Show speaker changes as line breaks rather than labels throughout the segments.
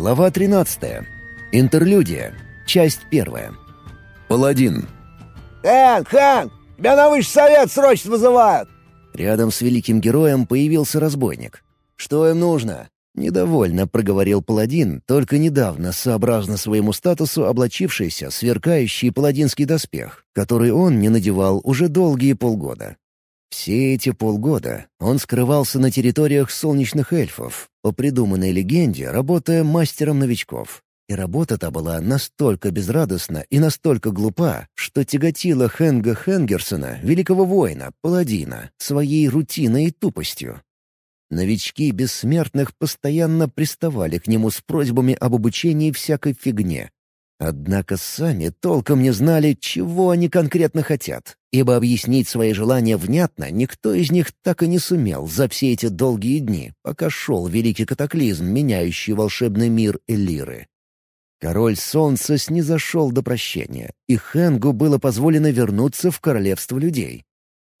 Глава 13. Интерлюдия. Часть первая. Паладин.
«Хэнк, Хэнк! Тебя на высший совет срочно вызывают!»
Рядом с великим героем появился разбойник. «Что им нужно?» Недовольно проговорил паладин, только недавно, сообразно своему статусу, облачившийся сверкающий паладинский доспех, который он не надевал уже долгие полгода. Все эти полгода он скрывался на территориях солнечных эльфов, по придуманной легенде, работая мастером новичков. И работа-то была настолько безрадостна и настолько глупа, что тяготила Хенга Хенгерсона, великого воина, паладина, своей рутиной и тупостью. Новички бессмертных постоянно приставали к нему с просьбами об обучении всякой фигне, Однако сами толком не знали, чего они конкретно хотят, ибо объяснить свои желания внятно никто из них так и не сумел за все эти долгие дни, пока шел великий катаклизм, меняющий волшебный мир Элиры. Король Солнца снизошел до прощения, и Хэнгу было позволено вернуться в королевство людей.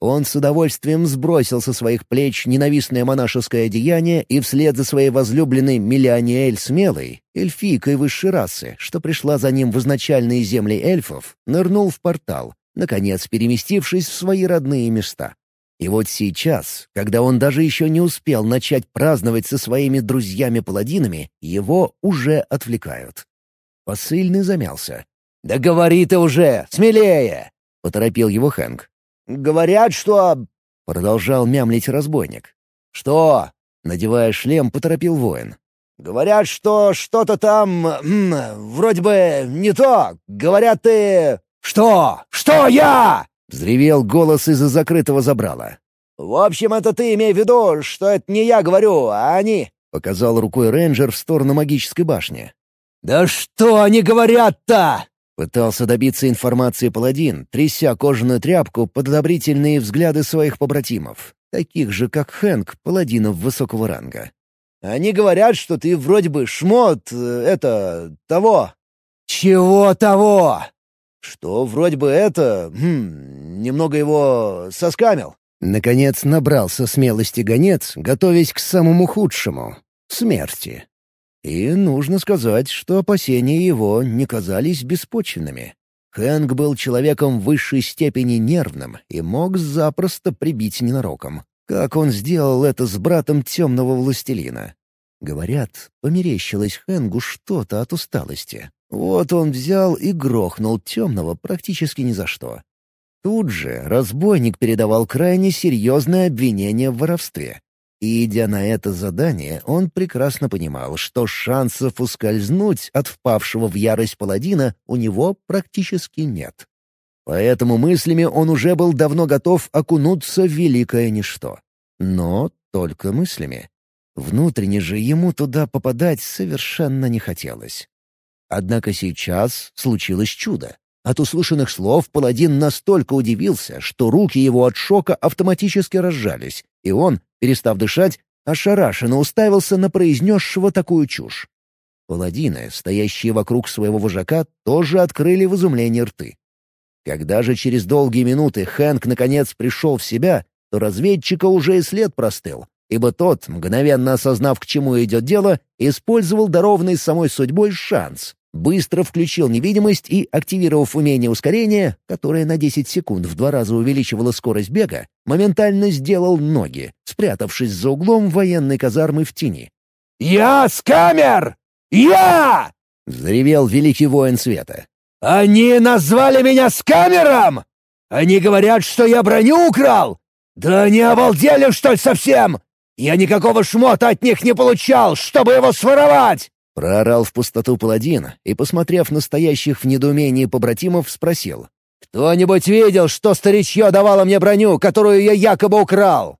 Он с удовольствием сбросил со своих плеч ненавистное монашеское одеяние и вслед за своей возлюбленной Миллиониэль Смелой, эльфийкой высшей расы, что пришла за ним в изначальные земли эльфов, нырнул в портал, наконец переместившись в свои родные места. И вот сейчас, когда он даже еще не успел начать праздновать со своими друзьями-паладинами, его уже отвлекают. Посыльный замялся. «Да говори ты уже! Смелее!» — поторопил его Хэнк.
«Говорят, что...»
— продолжал мямлить разбойник.
«Что?»
— надевая шлем, поторопил воин.
«Говорят, что что-то там... вроде бы не то. Говорят, ты...» «Что? Что я?»
— взревел голос из-за закрытого забрала.
«В общем, это ты имей в виду, что это не я говорю, а они...»
— показал рукой рейнджер в сторону магической башни.
«Да что они говорят-то?»
Пытался добиться информации паладин, тряся кожаную тряпку под одобрительные взгляды своих побратимов, таких же, как Хэнк, паладинов высокого ранга.
«Они говорят, что ты вроде бы шмот... Э, это... того». «Чего того?» «Что вроде бы это... Хм, немного его соскамил».
Наконец набрался смелости гонец, готовясь к самому худшему — смерти. И нужно сказать, что опасения его не казались беспочвенными. Хэнк был человеком в высшей степени нервным и мог запросто прибить ненароком. Как он сделал это с братом темного властелина? Говорят, померещилось Хэнгу что-то от усталости. Вот он взял и грохнул темного практически ни за что. Тут же разбойник передавал крайне серьезное обвинение в воровстве. И, идя на это задание, он прекрасно понимал, что шансов ускользнуть от впавшего в ярость паладина у него практически нет. Поэтому мыслями он уже был давно готов окунуться в великое ничто. Но только мыслями. Внутренне же ему туда попадать совершенно не хотелось. Однако сейчас случилось чудо. От услышанных слов паладин настолько удивился, что руки его от шока автоматически разжались, и он, перестав дышать, ошарашенно уставился на произнесшего такую чушь. Паладины, стоящие вокруг своего вожака, тоже открыли в изумлении рты. Когда же через долгие минуты Хэнк наконец пришел в себя, то разведчика уже и след простыл, ибо тот, мгновенно осознав, к чему идет дело, использовал дарованный самой судьбой шанс Быстро включил невидимость и, активировав умение ускорения, которое на 10 секунд в два раза увеличивало скорость бега, моментально сделал ноги, спрятавшись за углом военной казармы в тени.
«Я скамер! Я!» — взревел великий воин света. «Они назвали меня скамером! Они говорят, что я броню украл! Да они обалдели, что ли, совсем? Я никакого шмота от них не получал, чтобы его своровать!»
Проорал в пустоту паладин и, посмотрев на стоящих в недоумении побратимов, спросил.
«Кто-нибудь видел, что старичье давало мне броню, которую я якобы украл?»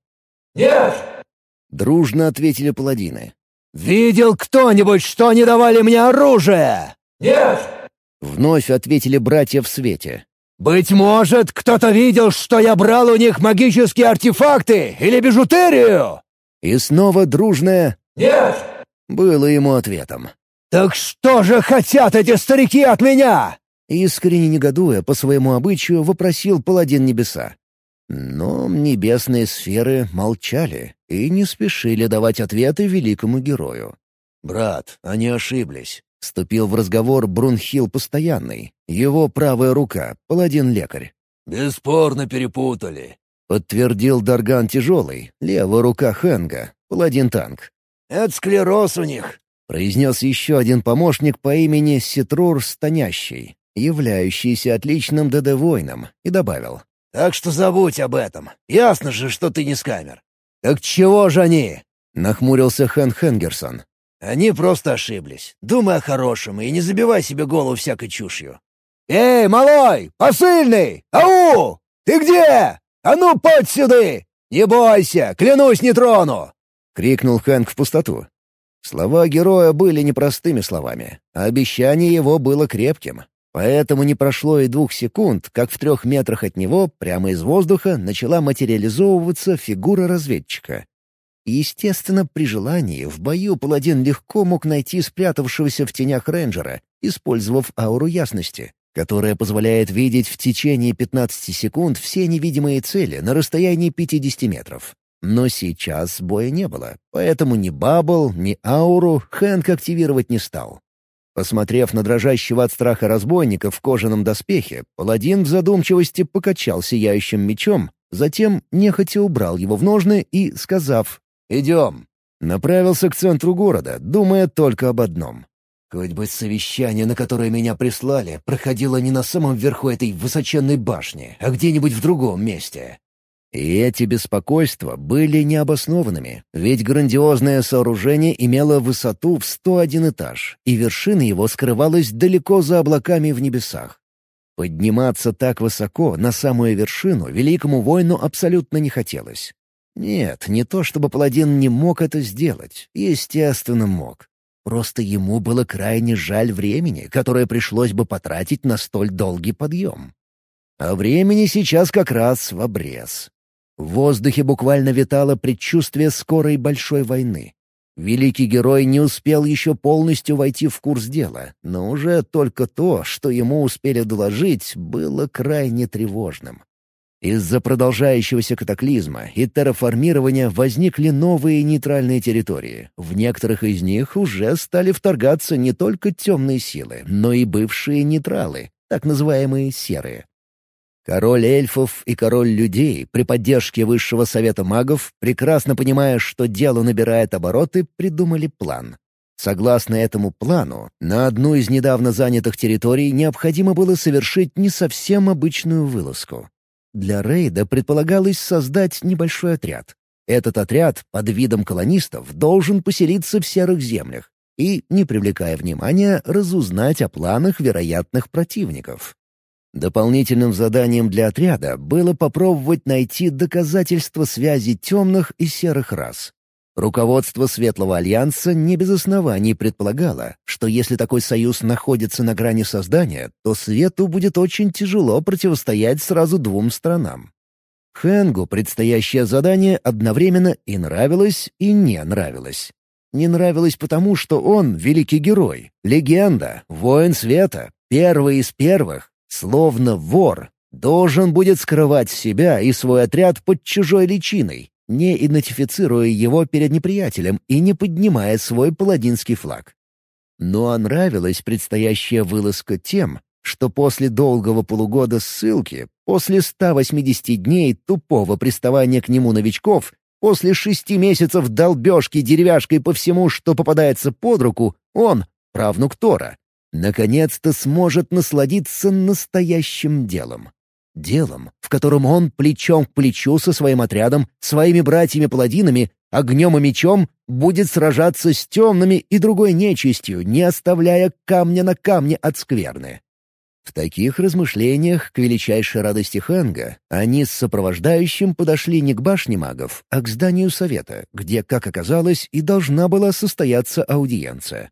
«Нет!»
— дружно ответили паладины.
«Видел кто-нибудь, что они давали мне оружие?»
«Нет!»
— вновь ответили братья в свете.
«Быть может, кто-то видел, что я брал у них магические артефакты или бижутерию?»
И снова дружное
«Нет!»
Было ему ответом.
«Так что же хотят эти старики от меня?»
Искренне негодуя по своему обычаю, вопросил паладин небеса. Но небесные сферы молчали и не спешили давать ответы великому герою. «Брат, они ошиблись», — вступил в разговор Брунхил Постоянный, его правая рука, паладин-лекарь.
«Бесспорно перепутали», —
подтвердил Дарган Тяжелый, левая рука Хэнга, паладин-танк.
«Это склероз у них», —
произнес еще один помощник по имени Ситрур Стонящий, являющийся отличным ДД-воином, и добавил.
«Так что забудь об этом. Ясно же, что ты не скамер».
«Так чего же они?» — нахмурился Хэн Хенгерсон.
«Они просто ошиблись. Думай о хорошем и не забивай себе голову всякой чушью».
«Эй, малой! Посыльный! Ау! Ты где? А ну, подь сюда! Не бойся, клянусь, не трону!»
— крикнул Хэнк в пустоту. Слова героя были непростыми словами, а обещание его было крепким. Поэтому не прошло и двух секунд, как в трех метрах от него, прямо из воздуха, начала материализовываться фигура разведчика. Естественно, при желании в бою паладин легко мог найти спрятавшегося в тенях рейнджера, использовав ауру ясности, которая позволяет видеть в течение 15 секунд все невидимые цели на расстоянии 50 метров. Но сейчас боя не было, поэтому ни бабл, ни ауру Хэнк активировать не стал. Посмотрев на дрожащего от страха разбойника в кожаном доспехе, паладин в задумчивости покачал сияющим мечом, затем нехотя убрал его в ножны и, сказав «Идем», направился к центру города, думая только об одном. Хоть бы совещание, на которое меня прислали, проходило не на самом верху этой высоченной башни, а где-нибудь в другом месте. И эти беспокойства были необоснованными, ведь грандиозное сооружение имело высоту в 101 этаж, и вершина его скрывалась далеко за облаками в небесах. Подниматься так высоко, на самую вершину, великому воину абсолютно не хотелось. Нет, не то чтобы паладин не мог это сделать, естественно, мог. Просто ему было крайне жаль времени, которое пришлось бы потратить на столь долгий подъем. А времени сейчас как раз в обрез. В воздухе буквально витало предчувствие скорой большой войны. Великий герой не успел еще полностью войти в курс дела, но уже только то, что ему успели доложить, было крайне тревожным. Из-за продолжающегося катаклизма и терраформирования возникли новые нейтральные территории. В некоторых из них уже стали вторгаться не только темные силы, но и бывшие нейтралы, так называемые серые. Король эльфов и король людей при поддержке Высшего Совета магов, прекрасно понимая, что дело набирает обороты, придумали план. Согласно этому плану, на одну из недавно занятых территорий необходимо было совершить не совсем обычную вылазку. Для рейда предполагалось создать небольшой отряд. Этот отряд под видом колонистов должен поселиться в серых землях и, не привлекая внимания, разузнать о планах вероятных противников. Дополнительным заданием для отряда было попробовать найти доказательства связи темных и серых рас. Руководство Светлого Альянса не без оснований предполагало, что если такой союз находится на грани создания, то Свету будет очень тяжело противостоять сразу двум странам. Хэнгу предстоящее задание одновременно и нравилось, и не нравилось. Не нравилось потому, что он — великий герой, легенда, воин света, первый из первых, Словно вор, должен будет скрывать себя и свой отряд под чужой личиной, не идентифицируя его перед неприятелем и не поднимая свой паладинский флаг. Но нравилась предстоящая вылазка тем, что после долгого полугода ссылки, после 180 дней тупого приставания к нему новичков, после шести месяцев долбежки деревяшкой по всему, что попадается под руку, он, правнук Тора, наконец-то сможет насладиться настоящим делом. Делом, в котором он плечом к плечу со своим отрядом, своими братьями-паладинами, огнем и мечом будет сражаться с темными и другой нечистью, не оставляя камня на камне от скверны. В таких размышлениях, к величайшей радости Ханга, они с сопровождающим подошли не к башне магов, а к зданию совета, где, как оказалось, и должна была состояться аудиенция.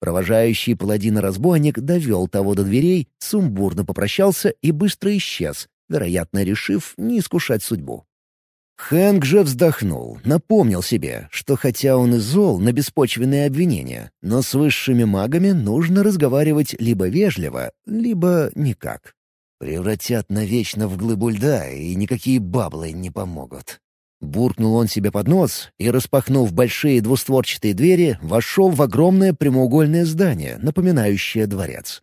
Провожающий паладина-разбойник довел того до дверей, сумбурно попрощался и быстро исчез, вероятно, решив не искушать судьбу. Хэнк же вздохнул, напомнил себе, что хотя он и зол на беспочвенные обвинения, но с высшими магами нужно разговаривать либо вежливо, либо никак. Превратят навечно в глыбу льда, и никакие баблы не помогут. Буркнул он себе под нос и, распахнув большие двустворчатые двери, вошел в огромное прямоугольное здание, напоминающее дворец.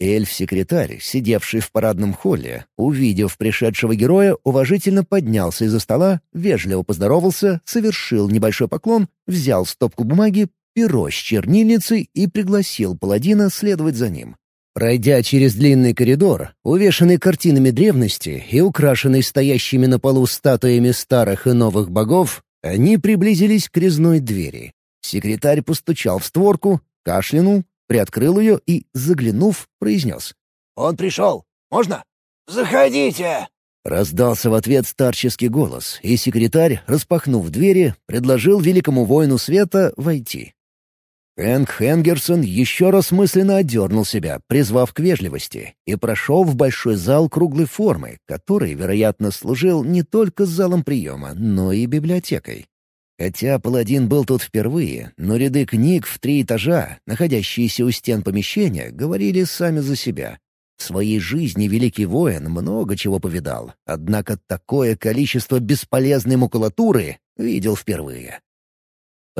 Эльф-секретарь, сидевший в парадном холле, увидев пришедшего героя, уважительно поднялся из-за стола, вежливо поздоровался, совершил небольшой поклон, взял стопку бумаги, перо с чернильницей и пригласил паладина следовать за ним. Пройдя через длинный коридор, увешанный картинами древности и украшенный стоящими на полу статуями старых и новых богов, они приблизились к резной двери. Секретарь постучал в створку, кашлянул, приоткрыл ее и, заглянув, произнес.
«Он пришел. Можно?» «Заходите!»
Раздался в ответ старческий голос, и секретарь, распахнув двери, предложил великому воину света войти. Хэнк Хенгерсон еще раз мысленно одернул себя, призвав к вежливости, и прошел в большой зал круглой формы, который, вероятно, служил не только залом приема, но и библиотекой. Хотя паладин был тут впервые, но ряды книг в три этажа, находящиеся у стен помещения, говорили сами за себя. В своей жизни великий воин много чего повидал, однако такое количество бесполезной макулатуры видел впервые.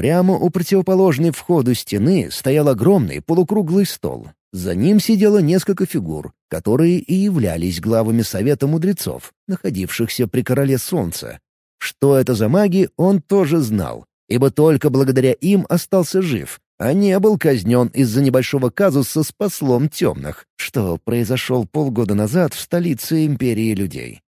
Прямо у противоположной входу стены стоял огромный полукруглый стол. За ним сидело несколько фигур, которые и являлись главами Совета Мудрецов, находившихся при Короле Солнца, что это за маги, он тоже знал, ибо только благодаря им остался жив, а не был казнен из-за небольшого казуса с послом темных, что произошел полгода назад в столице Империи людей.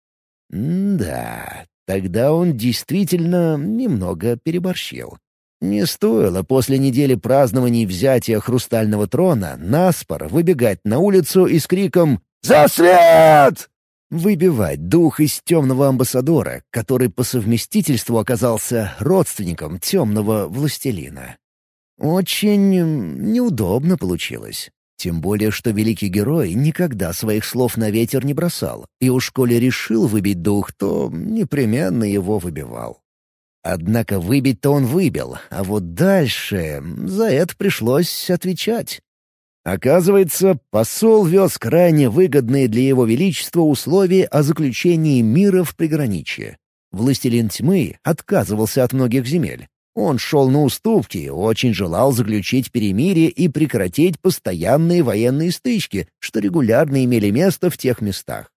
М да, тогда он действительно немного переборщил. Не стоило после недели празднований взятия хрустального трона наспор выбегать на улицу и с криком «За свет!» Выбивать дух из темного амбассадора, который по совместительству оказался родственником темного властелина. Очень неудобно получилось. Тем более, что великий герой никогда своих слов на ветер не бросал, и уж коли решил выбить дух, то непременно его выбивал. Однако выбить-то он выбил, а вот дальше за это пришлось отвечать. Оказывается, посол вез крайне выгодные для его величества условия о заключении мира в приграничье. Властелин тьмы отказывался от многих земель. Он шел на уступки, очень желал заключить перемирие и прекратить постоянные военные стычки, что регулярно имели место в тех местах.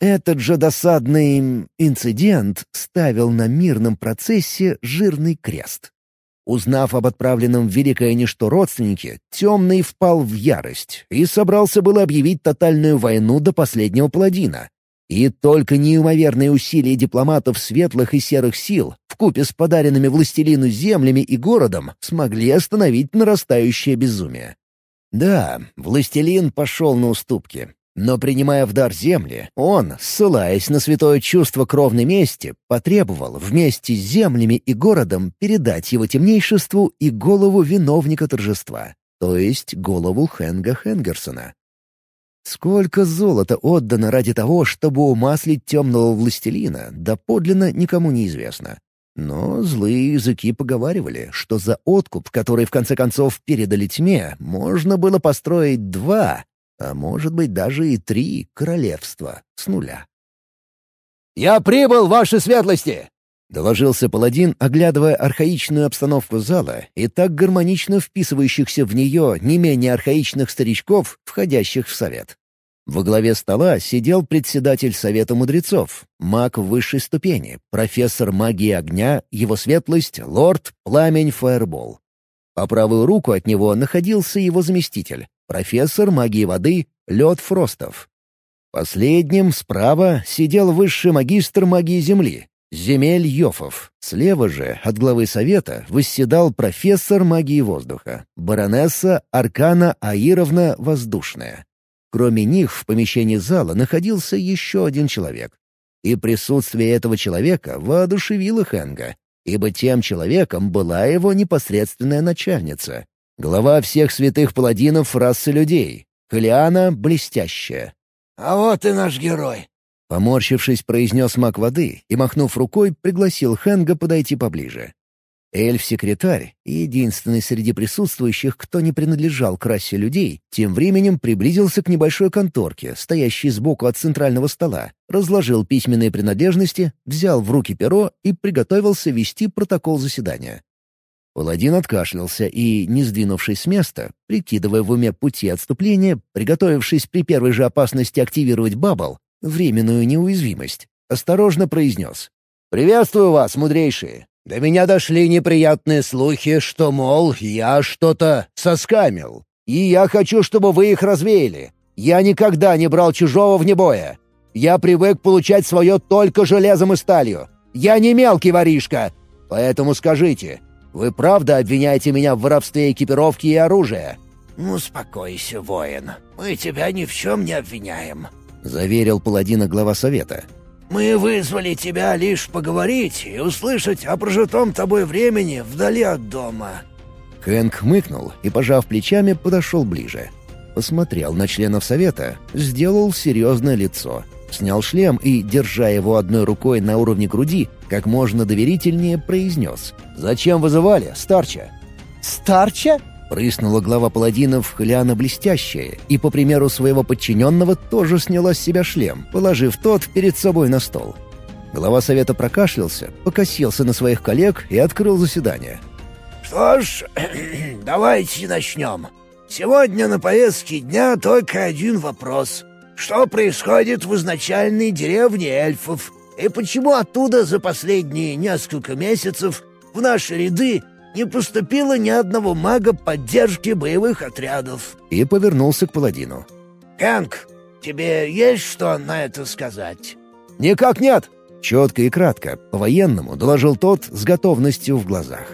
Этот же досадный инцидент ставил на мирном процессе жирный крест. Узнав об отправленном в Великое Ничто родственнике, Темный впал в ярость и собрался было объявить тотальную войну до последнего паладина. И только неимоверные усилия дипломатов светлых и серых сил, вкупе с подаренными властелину землями и городом, смогли остановить нарастающее безумие. Да, властелин пошел на уступки, но принимая в дар земли, он, ссылаясь на святое чувство кровной мести, потребовал вместе с землями и городом передать его темнейшеству и голову виновника торжества, то есть голову Хенга Хенгерсона. Сколько золота отдано ради того, чтобы умаслить темного властелина, да подлинно никому не известно. Но злые языки поговаривали, что за откуп, который в конце концов передали тьме, можно было построить два, а может быть даже и три королевства с нуля.
«Я прибыл, ваши светлости!»
— доложился паладин, оглядывая архаичную обстановку зала и так гармонично вписывающихся в нее не менее архаичных старичков, входящих в совет. Во главе стола сидел председатель Совета Мудрецов, маг высшей ступени, профессор магии огня, его светлость, лорд Пламень Фаербол. По правую руку от него находился его заместитель, профессор магии воды Лед Фростов. Последним справа сидел высший магистр магии земли, Земель Йофов. Слева же, от главы совета, восседал профессор магии воздуха, баронесса Аркана Аировна Воздушная. Кроме них в помещении зала находился еще один человек. И присутствие этого человека воодушевило Хэнга, ибо тем человеком была его непосредственная начальница, Глава всех святых паладинов расы людей. Халиана блестящая.
«А вот и наш герой!»
Поморщившись, произнес маг воды и, махнув рукой, пригласил Хэнга подойти поближе. Эльф-секретарь, единственный среди присутствующих, кто не принадлежал к расе людей, тем временем приблизился к небольшой конторке, стоящей сбоку от центрального стола, разложил письменные принадлежности, взял в руки перо и приготовился вести протокол заседания. Паладин откашлялся и, не сдвинувшись с места, прикидывая в уме пути отступления, приготовившись при первой же опасности активировать бабл, временную неуязвимость, осторожно произнес. «Приветствую вас, мудрейшие! До меня дошли неприятные слухи, что, мол, я что-то соскамил. И я хочу, чтобы вы их развеяли. Я никогда не брал чужого вне боя. Я привык получать свое только железом и сталью. Я не мелкий воришка. Поэтому скажите, вы правда обвиняете меня в воровстве экипировки и оружия?»
«Ну, успокойся, воин. Мы тебя ни в чем не обвиняем», —
заверил паладина глава совета.
Мы вызвали тебя лишь поговорить и услышать о прожитом тобой времени вдали от дома».
Хэнк хмыкнул и, пожав плечами, подошел ближе. Посмотрел на членов совета, сделал серьезное лицо, снял шлем и, держа его одной рукой на уровне груди, как можно доверительнее произнес. «Зачем вызывали, старча?»
«Старча?»
Прыснула глава паладинов Хляна Блестящая и, по примеру своего подчиненного, тоже сняла с себя шлем, положив тот перед собой на стол. Глава совета прокашлялся, покосился на своих коллег и открыл заседание.
«Что ж, давайте начнем. Сегодня на повестке дня только один вопрос. Что происходит в изначальной деревне эльфов? И почему оттуда за последние несколько месяцев в наши ряды не поступило ни одного мага поддержки боевых отрядов».
И повернулся к паладину.
«Хэнк, тебе есть что на это сказать?»
«Никак нет!» Четко и кратко, по-военному, доложил тот с готовностью в глазах.